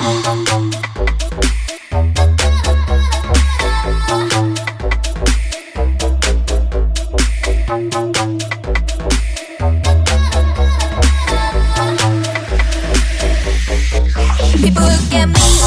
People look at me.